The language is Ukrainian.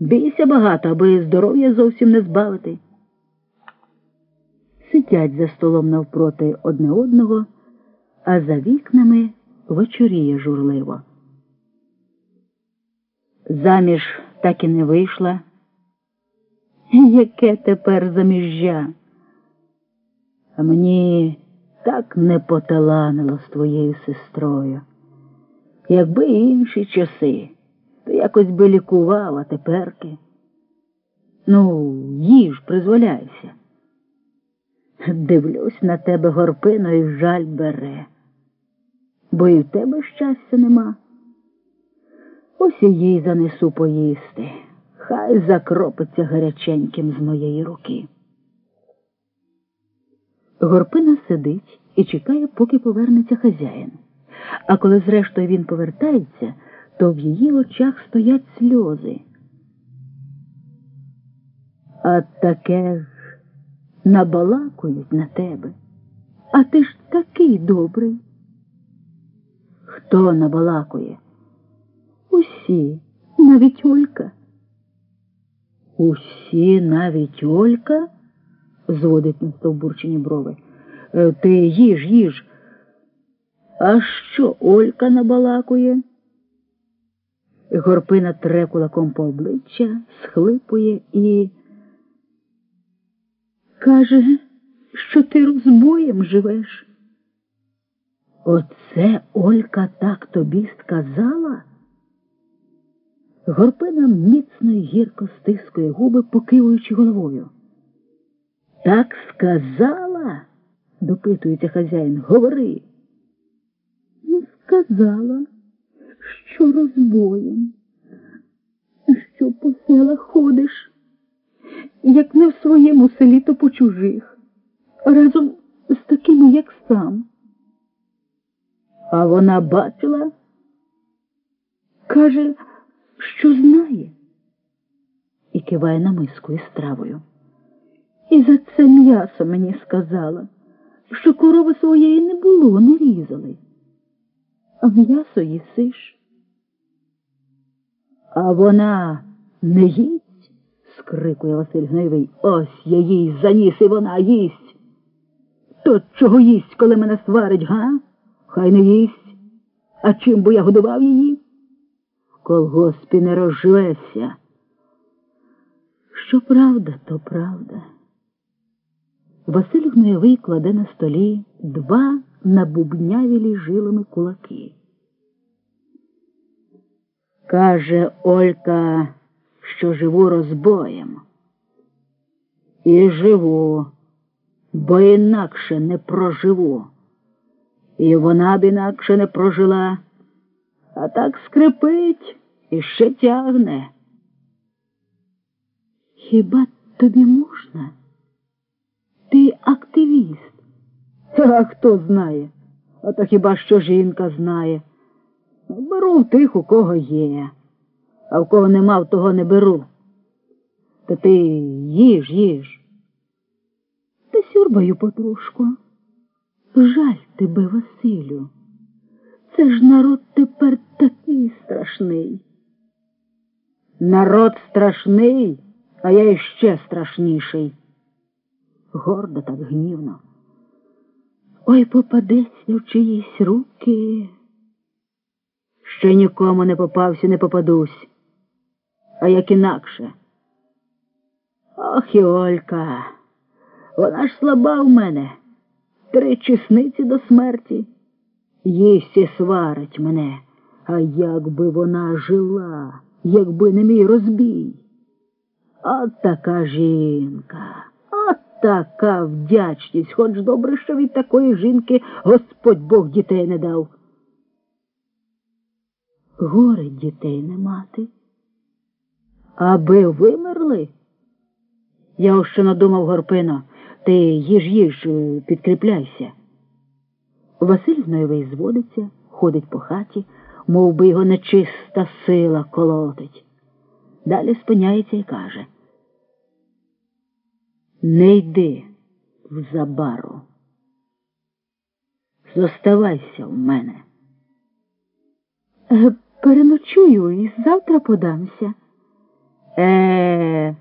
Бійся багато, аби здоров'я зовсім не збавити. Сидять за столом навпроти одне одного, а за вікнами вечоріє журливо. Заміж так і не вийшла. Яке тепер заміжжя? А мені так не поталанило з твоєю сестрою. Якби інші часи, якось би лікував, а теперки. Ну, їж, призволяйся. Дивлюсь на тебе горпино і жаль бере, бо і в тебе щастя нема. Ось і їй занесу поїсти. Хай закропиться гаряченьким з моєї руки. Горпина сидить і чекає, поки повернеться хазяїн. А коли зрештою він повертається, то в її очах стоять сльози. А таке ж набалакують на тебе. А ти ж такий добрий. Хто набалакує? Усі, навіть Олька. Усі навіть Олька? зводить на стовбурчені брови. «Е, Ти їж, їж. А що Олька набалакує? Горпина тре кулаком по обличчя, схлипує і каже, що ти розбоєм живеш. Оце Олька так тобі сказала? Горпина міцно й гірко стискує губи, покивуючи головою. Так сказала? допитується хазяїн. Говори. Не сказала, що розбоєм, що по селах ходиш, як не в своєму селі, то по чужих, разом з такими, як сам. А вона бачила, каже, що знає, і киває на миску із травою. І за це м'ясо мені сказала, що корови своєї не було, не різали. А м'ясо їсиш. А вона не їсть, скрикує Василь Гневий. Ось я їй заніс, і вона їсть. То чого їсть, коли мене сварить, га? Хай не їсть. А чим би я годував її? В колгоспі не розживеться. Що правда, то правда. Василь Гноєвий кладе на столі два набубнявілі жилами кулаки. Каже Олька, що живу розбоєм. І живу, бо інакше не проживу. І вона б інакше не прожила, а так скрипить і ще тягне. Хіба тобі можна? Ти активіст. А хто знає? А то хіба що жінка знає. Беру в тих, у кого є, а в кого нема, в того не беру. Та ти їж, їж. Та сюрбаю потрошку. Жаль тебе, Василю. Це ж народ тепер такий страшний. Народ страшний, а я іще страшніший. Гордо так гнівно. Ой попадеться в чиїсь руки. Ще нікому не попався, не попадусь. А як інакше. Ох і Олька, вона ж слаба в мене. Три чесниці до смерті. Їсть і сварить мене. А як би вона жила, якби не мій розбій. От така жінка, от така вдячність, хоч добре, що від такої жінки Господь Бог дітей не дав. Горе дітей не мати. Аби вимерли? Я ось що надумав Горпино, ти їж їж, е, підкріпляйся. Василь Гноєвий зводиться, ходить по хаті, мов би його нечиста сила колотить. Далі спиняється і каже Не йди в забару. Зоставайся в мене. Переночую і завтра подамся. Е.